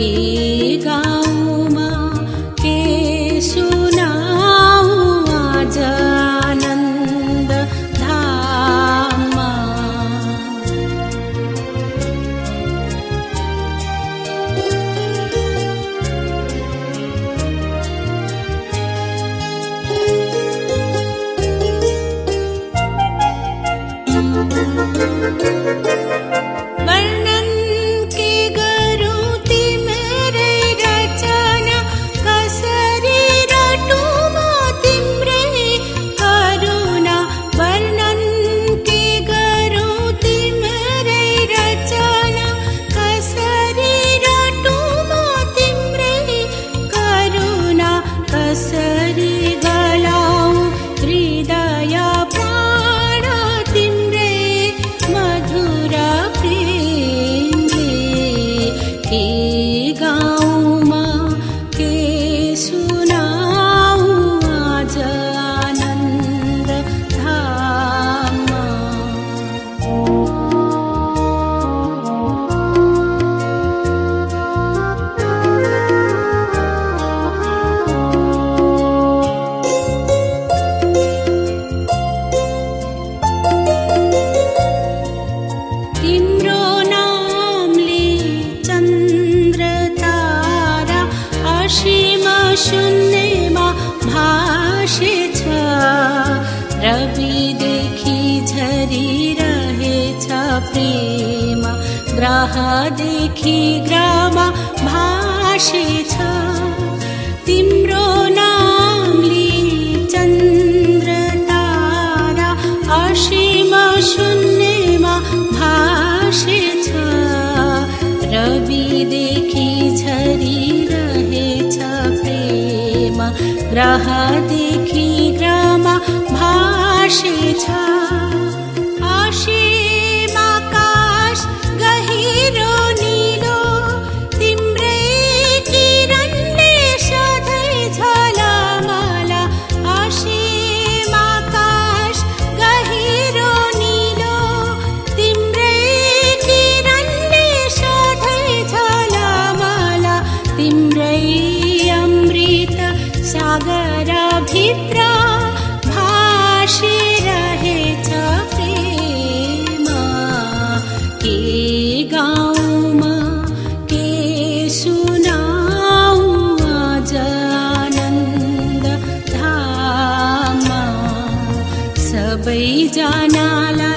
い。असीम देखी भाषेछ रविदेखि झरिरहेछ प्रेम। ग्रहदेखि भाषे छ। तिम्रो ग्रह देखि ग्रामा भाषे छा। आशे कोई जाना ला